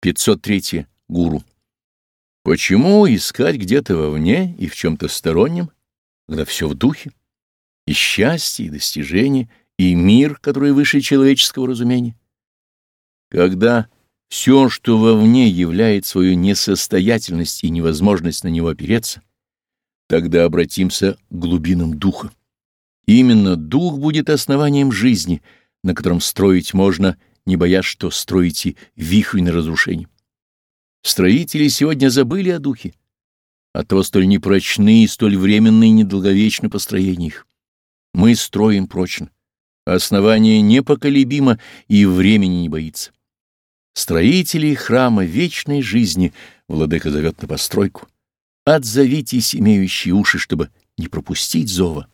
503. Гуру. Почему искать где-то вовне и в чем-то стороннем, когда все в духе? И счастье, и достижение, и мир, который выше человеческого разумения. Когда все, что вовне являет свою несостоятельность и невозможность на него опереться, тогда обратимся к глубинам духа. Именно дух будет основанием жизни, на котором строить можно, не боясь, что строите вихрь на разрушение. Строители сегодня забыли о духе, то столь непрочны и столь временны и недолговечны построения их. Мы строим прочно, основание непоколебимо и времени не боится. Строители храма вечной жизни владыка зовет на постройку. Отзовитесь, имеющие уши, чтобы не пропустить зова.